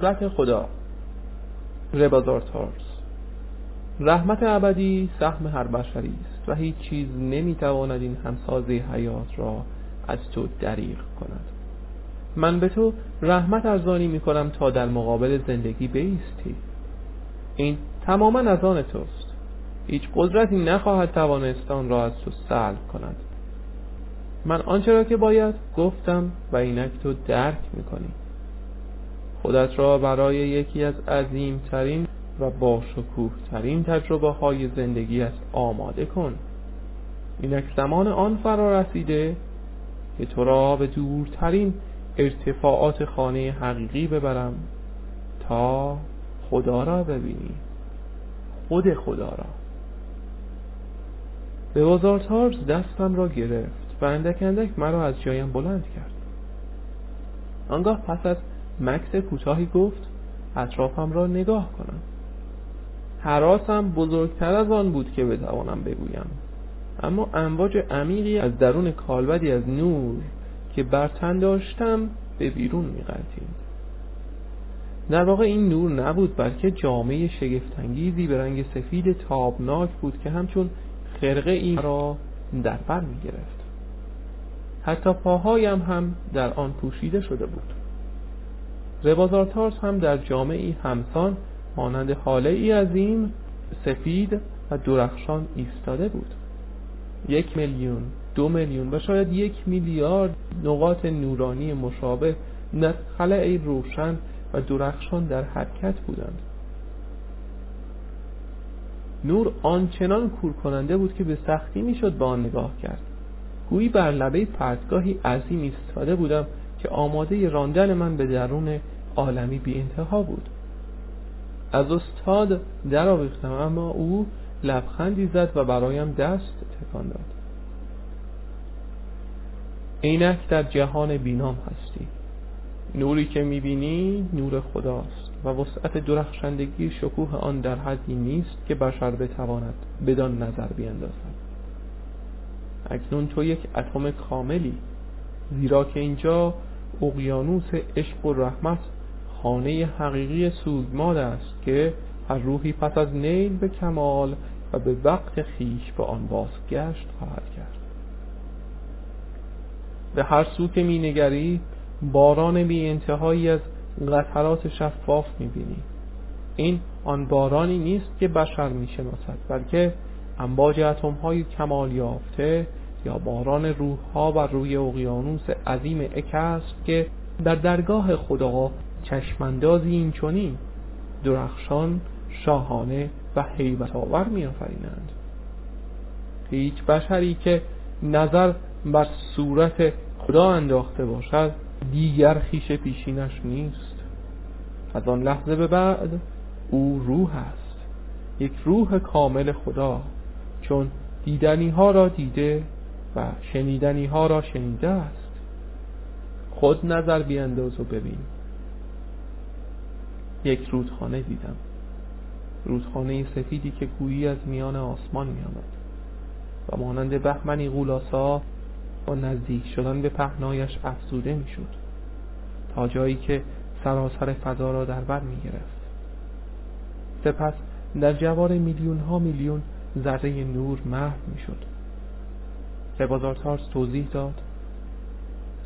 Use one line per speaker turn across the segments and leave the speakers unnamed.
صورت خدا. ربازارتارس رحمت ابدی سهم هر بشری است و هیچ چیز نمی‌تواند این همسازه حیات را از تو دریغ کند. من به تو رحمت ارزانی می کنم تا در مقابل زندگی بیستی. این تماما از آن توست. هیچ قدرتی نخواهد توانستان را از تو سلب کند. من آنچه را که باید گفتم و اینک تو درک می‌کنی. خودت را برای یکی از عظیمترین و با شکوه ترین تجربه های زندگیت آماده کن. اینک زمان آن فرا رسیده که تو را به دورترین ارتفاعات خانه حقیقی ببرم تا خدا را ببینی. خود خدا را. به وزارتارز دستم را گرفت و اندک اندک مرا از جایم بلند کرد. آنگاه پس از مکس کوتاهی گفت اطرافم را نگاه کنم. حراسم بزرگتر از آن بود که بتوانم بگویم. اما امواج عمیقی از درون کالبدی از نور که بر تن داشتم به بیرون میغلطید. در واقع این نور نبود بلکه جامعه شگفتانگیزی به رنگ سفید تابناک بود که همچون خرقه ای را در بر می گرفت حتی پاهایم هم در آن پوشیده شده بود. ربازارتارس هم در جامعی همسان مانند حاله ای عظیم سفید و درخشان ایستاده بود. یک میلیون دو میلیون و شاید یک میلیارد نقاط نورانی مشابه در خلع روشن و درخشان در حرکت بودند. نور آنچنان کور کننده بود که به سختی می‌شد به آن نگاه کرد. گویی بر لبه پرتگاهی عظیم ایستاده بودم که آماده راندن من به درون عالمی بی انتها بود. از استاد در آویختم اما او لبخندی زد و برایم دست تکان داد. عینک در جهان بینام هستی. نوری که می‌بینی نور خداست و وسعت درخشندگی شکوه آن در حدی نیست که بشر بتواند بدان نظر بیندازد. اکنون تو یک اتم کاملی زیرا که اینجا اقیانوس عشق و رحمت خانه حقیقی سوگماد است که هر روحی پس از نیل به کمال و به وقت خیش به آن بازگشت خواهد کرد. به هر سو که مینگری باران بی انتهایی از قطرات شفاف می‌بینی. این آن بارانی نیست که بشر می‌شناسد بلکه انباج اتم های کمال یافته یا باران روح ها بر روی اقیانوس عظیم اک که در درگاه خدا چشماندازی این چونین درخشان شاهانه و حیبت آور می آفرینند هیچ بشری که نظر بر صورت خدا انداخته باشد دیگر خیش پیشینش نیست. از آن لحظه به بعد او روح است. یک روح کامل خدا چون دیدنی ها را دیده و شنیدنی ها را شنیده است. خود نظر بیانداز و ببین. یک رودخانه دیدم. رودخانه سفیدی که گویی از میان آسمان می آمد و مانند بهمنی غولاسا با نزدیک شدن به پهنایش افزوده می شد تا جایی که سراسر فضا را در بر می گرفت سپس در جوار میلیون ها میلیون ذره نور محو می شد ربازارتارس توضیح داد.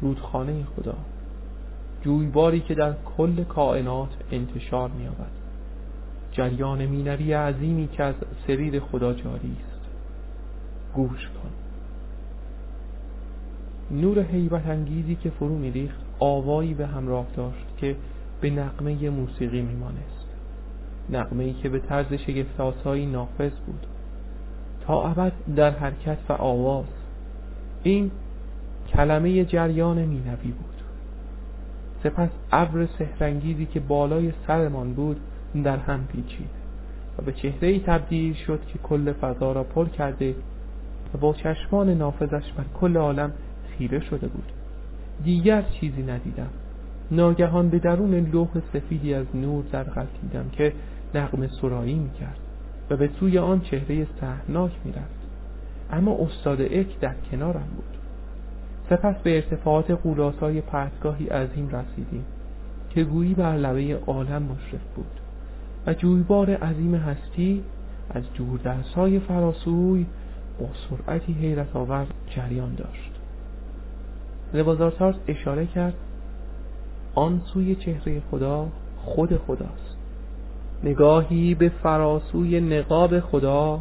رودخانه خدا جویباری که در کل کائنات انتشار می یابد جریان مینوی عظیمی که از سریر خدا جاری است. گوش کن. نور حیبت انگیزی که فرو میریخت آوایی به همراه داشت که به نقمه موسیقی میمانست. نقمه ای که به طرز شگفتاسایی نافذ بود. تا ابد در حرکت و آواز این کلمه جریان مینوی بود. سپس ابر سهرنگیزی که بالای سرمان بود در هم پیچید و به چهره ای تبدیل شد که کل فضا را پر کرده و با چشمان نافذش بر کل عالم خیره شده بود. دیگر چیزی ندیدم. ناگهان به درون لوح سفیدی از نور در غلطیدم که نقم سرایی می‌کرد و به سوی آن چهره سهناک می‌رفت. اما استاد اک در کنارم بود. سپس به ارتفاعات قولاسای پرتگاهی عظیم رسیدیم که گویی بر لبه عالم مشرف بود و جویبار عظیم هستی از جوردرسای فراسوی با سرعتی حیرت آور جریان داشت. لبازارتارس اشاره کرد آن سوی چهره خدا خود خداست. نگاهی به فراسوی نقاب خدا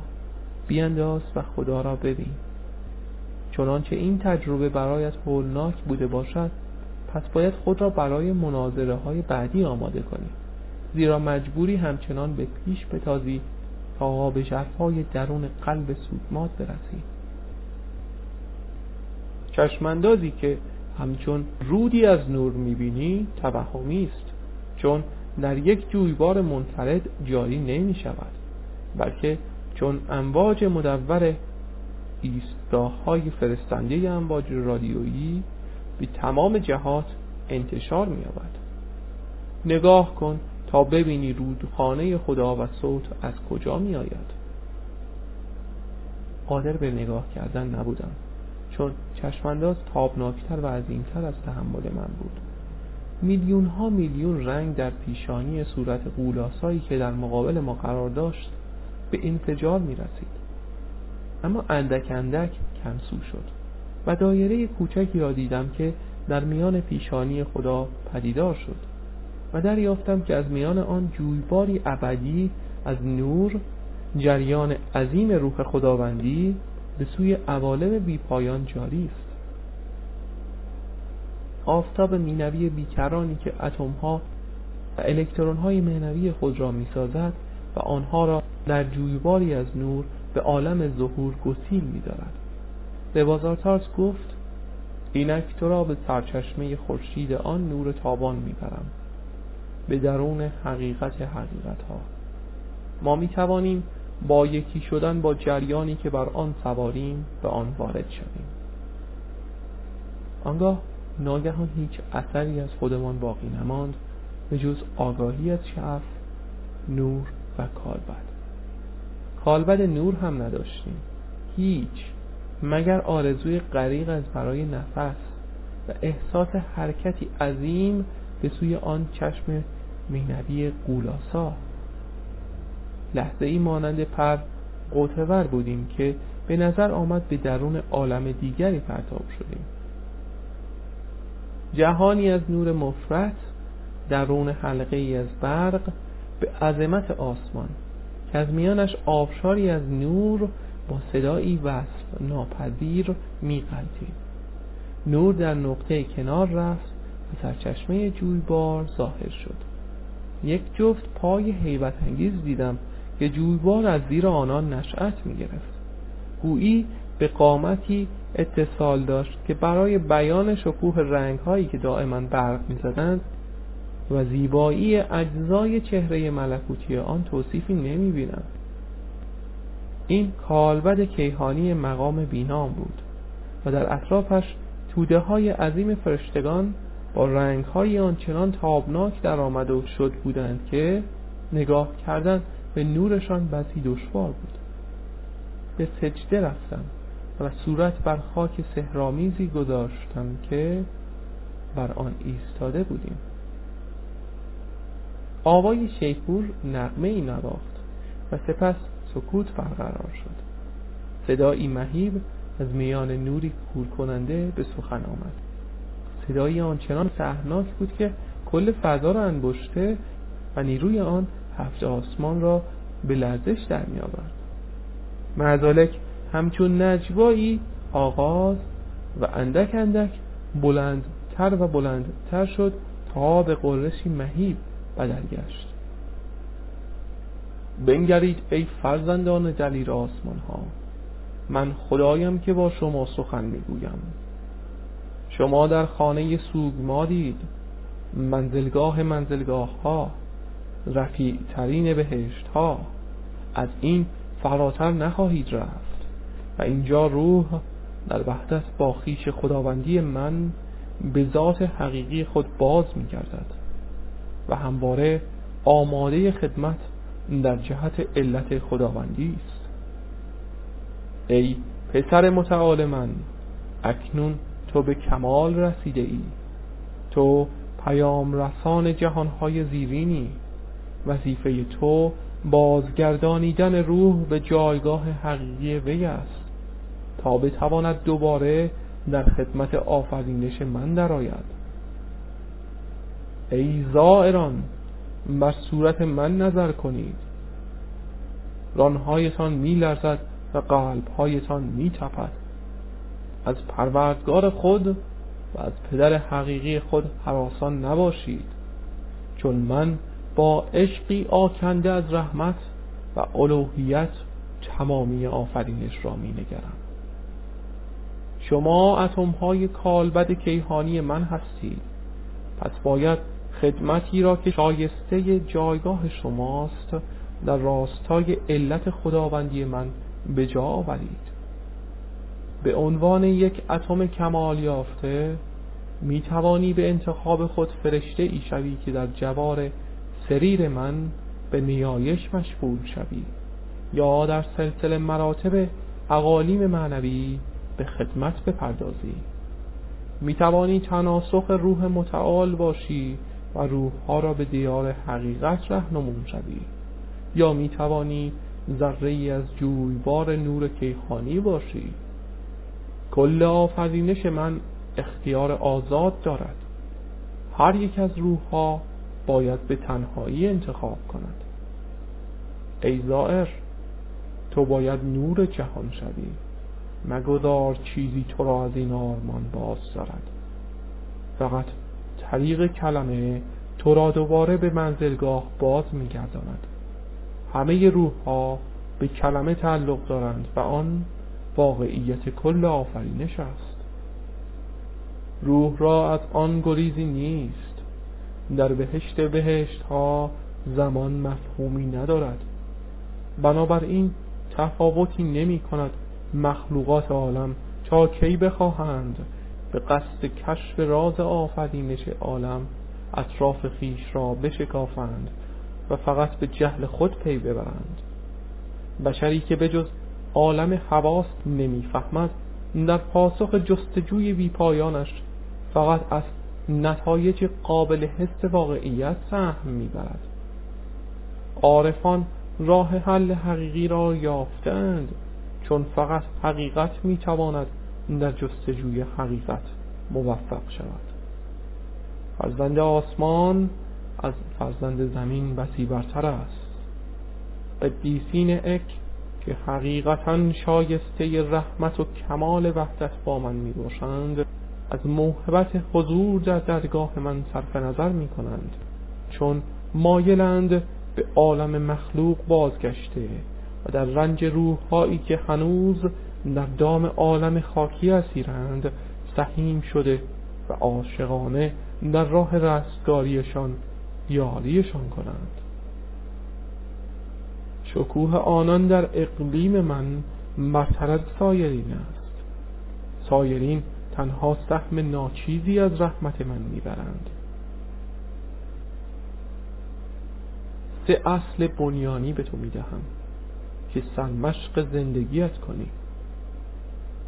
بیانداز و خدا را ببین. چنانچه این تجربه برایت هولناک بوده باشد پس باید خود را برای مناظره های بعدی آماده کنی. زیرا مجبوری همچنان به پیش بتازی تا به ژرفای درون قلب سودمات برسی. چشماندازی که همچون رودی از نور می‌بینی توهمی است چون در یک جویبار منفرد جاری نمی شود بلکه چون امواج مدور ایستگاه های فرستنده امواج رادیویی به تمام جهات انتشار می نگاه کن تا ببینی رودخانه خدا و صوت از کجا می آید قادر به نگاه کردن نبودم چون چشمانداز تابناکتر و عظیمتر از تحمل من بود. میلیون ها میلیون رنگ در پیشانی صورت قولاسایی که در مقابل ما قرار داشت به انفجار می رسید اما اندک اندک کمسو شد و دایره کوچکی را دیدم که در میان پیشانی خدا پدیدار شد و دریافتم که از میان آن جویباری ابدی از نور جریان عظیم روح خداوندی به سوی عوالم بی پایان جاری است. آفتاب مینوی بیکرانی که اتم ها و الکترون های معنوی خود را می‌سازد و آنها را در جویباری از نور به عالم ظهور گسیل می‌دارد. به بازارتارس گفت اینک تو را به سرچشمه خورشید آن نور تابان می‌برم. به درون حقیقت حقیقت ها ما می توانیم با یکی شدن با جریانی که بر آن سواریم به آن وارد شویم. آنگاه ناگهان هیچ اثری از خودمان باقی نماند به جز آگاهی از شعف نور و کالبد. کالبد نور هم نداشتیم. هیچ مگر آرزوی غریق از برای نفس و احساس حرکتی عظیم به سوی آن چشم مینوی قولاسا. لحظه ای مانند پر قوتور بودیم که به نظر آمد به درون عالم دیگری پرتاب شدیم. جهانی از نور مفرت درون حلقه ای از برق به عظمت آسمان که از میانش آبشاری از نور با صدایی وصف ناپذیر میقلتید نور در نقطه کنار رفت و سرچشمه جویبار ظاهر شد. یک جفت پای حیبت انگیز دیدم که جویبار از زیر آنان نشأت می گرفت گویی به قامتی اتصال داشت که برای بیان شکوه رنگ هایی که دائما برق می زدند و زیبایی اجزای چهره ملکوتی آن توصیفی نمی بینم این کالبد کیهانی مقام بینام بود و در اطرافش توده های عظیم فرشتگان با رنگ های آنچنان تابناک در آمده شد بودند که نگاه کردن به نورشان بسی دشوار بود. به سجده رفتم و صورت بر خاک سهرامیزی گذاشتم که بر آن ایستاده بودیم. آوای شیپور نقمه ای نواخت و سپس سکوت برقرار شد. صدایی مهیب از میان نوری کور کننده به سخن آمد. صدایی آنچنان سهناک بود که کل فضا را انبشته و نیروی آن هفت آسمان را به لرزش در می آورد. معذالک همچون نجوایی آغاز و اندک اندک بلندتر و بلندتر شد تا به قرشی مهیب بدل گشت بنگرید ای فرزندان دلیر آسمان ها من خدایم که با شما سخن می‌گویم. شما در خانه سوگمادید منزلگاه منزلگاه ها رفیع ترین بهشت ها از این فراتر نخواهید رفت و اینجا روح در وحدت با خیش خداوندی من به ذات حقیقی خود باز می گردد و همواره آماده خدمت در جهت علت خداوندی است. ای پسر متعال من اکنون تو به کمال رسیده ای. تو پیام رسان جهانهای زیرینی. وظیفه تو بازگردانیدن روح به جایگاه حقیقی وی است. تا بتواند دوباره در خدمت آفرینش من درآید. ای زائران بر صورت من نظر کنید. رانهایتان می لرزد و قلبهایتان می تپد از پروردگار خود و از پدر حقیقی خود حراسان نباشید. چون من با عشقی آکنده از رحمت و الوهیت تمامی آفرینش را می نگرم شما اتم های کالبد کیهانی من هستید. پس باید خدمتی را که شایسته جایگاه شماست در راستای علت خداوندی من به جا آورید. به عنوان یک اتم کمال یافته می توانی به انتخاب خود فرشته ای شوی که در جوار سریر من به نیایش مشغول شوی یا در سلسله مراتب اقالیم معنوی به خدمت بپردازی. می توانی تناسخ روح متعال باشی و روحها را به دیار حقیقت رهنمون شوی. یا می توانی ذره ای از جویبار نور کیخانی باشی. کل آفرینش من اختیار آزاد دارد. هر یک از روحها باید به تنهایی انتخاب کند. ای زائر تو باید نور جهان شوی. مگذار چیزی تو را از این آرمان باز دارد. فقط طریق کلمه تو را دوباره به منزلگاه باز میگرداند. همه روح ها به کلمه تعلق دارند و آن واقعیت کل آفرینش است. روح را از آن گریزی نیست. در بهشت بهشت ها زمان مفهومی ندارد. بنابراین تفاوتی نمی کند مخلوقات عالم تا کی بخواهند به قصد کشف راز آفرینش عالم اطراف خیش را بشکافند و فقط به جهل خود پی ببرند. بشری که به جز عالم حواس نمی‌فهمد در پاسخ جستجوی بیپایانش فقط از نتایج قابل حس واقعیت سهم می‌برد. عارفان راه حل حقیقی را یافتند چون فقط حقیقت می‌تواند در جستجوی حقیقت موفق شود. فرزند آسمان از فرزند زمین بسی برتر است. قدیسین اک که حقیقتا شایسته رحمت و کمال وحدت با من می باشند از موهبت حضور در درگاه من صرف نظر می کنند چون مایلند به عالم مخلوق بازگشته و در رنج روحهایی که هنوز در دام عالم خاکی اسیرند سهیم شده و عاشقانه در راه رستگاریشان یاریشان کنند. شکوه آنان در اقلیم من برتر سایرین است. سایرین تنها سهم ناچیزی از رحمت من می‌برند. سه اصل بنیانی به تو می‌دهم که سرمشق زندگیت کنی.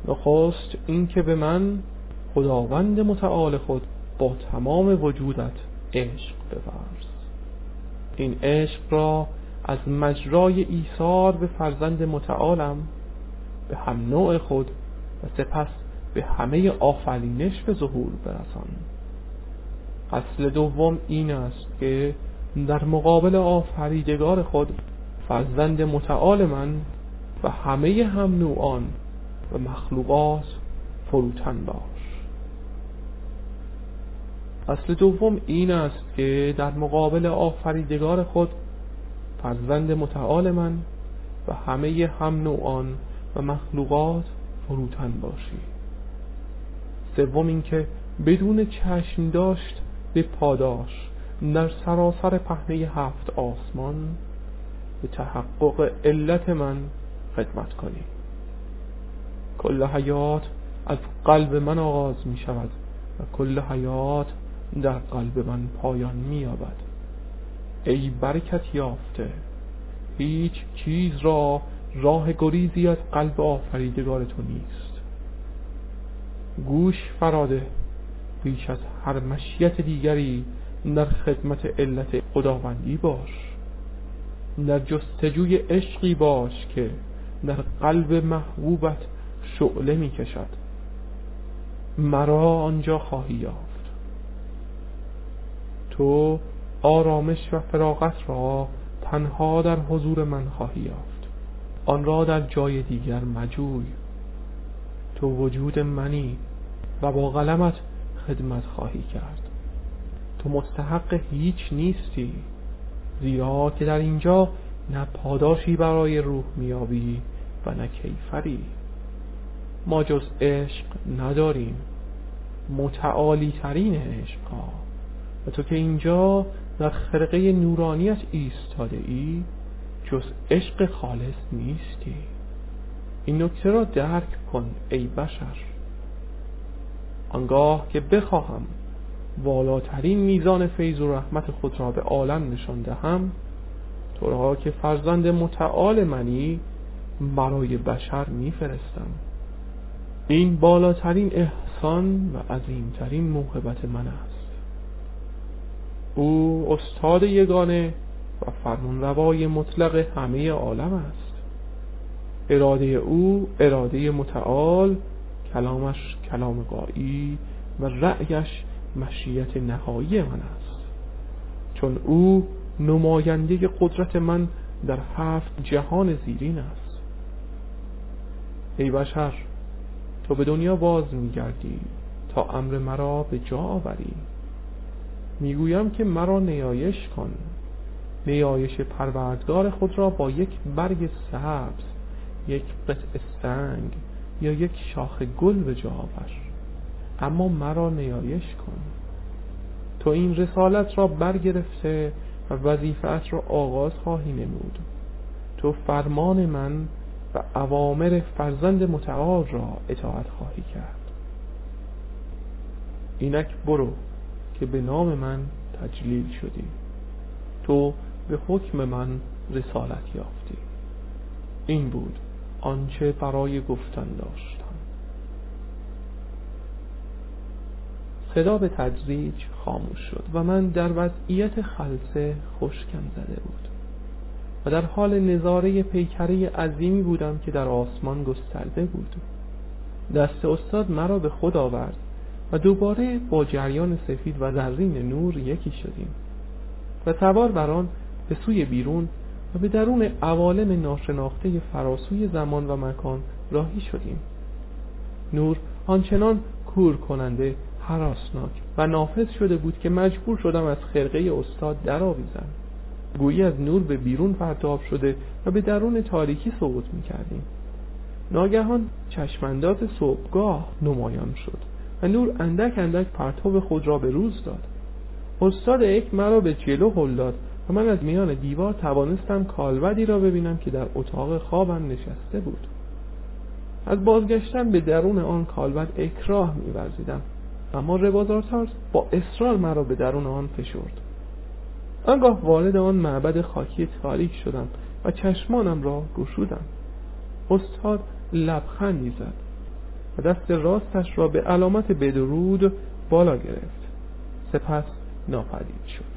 نخست این که به من خداوند متعال خود با تمام وجودت عشق بورز این عشق را از مجرای ایثار به فرزند متعالم به هم نوع خود و سپس به همه آفرینش به ظهور برسان. اصل دوم این است که در مقابل آفریدگار خود فرزند متعال من و همه هم نوعان و مخلوقات فروتن باش. اصل دوم این است که در مقابل آفریدگار خود فرزند متعال من و همه هم نوعان و مخلوقات فروتن باشی. سوم اینکه بدون چشم داشت به پاداش در سراسر پهنه هفت آسمان به تحقق علت من خدمت کنی. کل حیات از قلب من آغاز می شود و کل حیات در قلب من پایان می یابد. ای برکت یافته هیچ چیز را راه گریزی از قلب آفریدگار تو نیست. گوش فراده بیش از هر مشیت دیگری در خدمت علت خداوندی باش. در جستجوی عشقی باش که در قلب محبوبت شعله می کشد. مرا آنجا خواهی یافت. تو آرامش و فراغت را تنها در حضور من خواهی یافت. آن را در جای دیگر مجوی. تو وجود منی و با قلمت خدمت خواهی کرد. تو مستحق هیچ نیستی زیرا که در اینجا نه پاداشی برای روح میابی و نه کیفری. ما جز عشق نداریم. متعالی ترین عشق ها و تو که اینجا در خرقه نورانیت ایستاده ای جز عشق خالص نیستی. این نکته را درک کن ای بشر. آنگاه که بخواهم والاترین میزان فیض و رحمت خود را به عالم نشان دهم تو را که فرزند متعال منی برای بشر میفرستم. این بالاترین احسان و عظیمترین موهبت من است. او استاد یگانه و فرمانروای مطلق همه عالم است. اراده او اراده متعال کلامش کلام قایی و رأیش مشیت نهایی من است. چون او نماینده قدرت من در هفت جهان زیرین است. ای بشر تو به دنیا باز میگردی تا امر مرا به جا آوری. می‌گویم که مرا نیایش کن. نیایش پروردگار خود را با یک برگ سبز یک قطع سنگ یا یک شاخ گل به جا آور. اما مرا نیایش کن. تو این رسالت را برگرفته و وظیفت را آغاز خواهی نمود. تو فرمان من و اوامر فرزند متعال را اطاعت خواهی کرد. اینک برو که به نام من تجلیل شدی. تو به حکم من رسالت یافتی. این بود آنچه برای گفتن داشتم. صدا به تدریج خاموش شد و من در وضعیت خلصه خشکم زده بود. و در حال نظاره پیکره عظیمی بودم که در آسمان گسترده بود. دست استاد مرا به خود آورد و دوباره با جریان سفید و زرین نور یکی شدیم و سوار بر آن به سوی بیرون و به درون عوالم ناشناخته فراسوی زمان و مکان راهی شدیم. نور آنچنان کور کننده حراسناک و نافذ شده بود که مجبور شدم از خرقه استاد درآویزم. گویی از نور به بیرون پرتاب شده و به درون تاریکی صعود می کردیم ناگهان چشمانداز صبحگاه نمایان شد و نور اندک اندک پرتاب خود را به روز داد. استاد یک مرا به جلو هل داد و من از میان دیوار توانستم کالبدی را ببینم که در اتاق خوابم نشسته بود. از بازگشتن به درون آن کالبد اکراه میورزیدم. اما ربازارتارس با اصرار مرا به درون آن فشرد. آنگاه وارد آن معبد خاکی تاریک شدم و چشمانم را گشودم. استاد لبخندی زد و دست راستش را به علامت بدرود بالا گرفت. سپس ناپدید شد.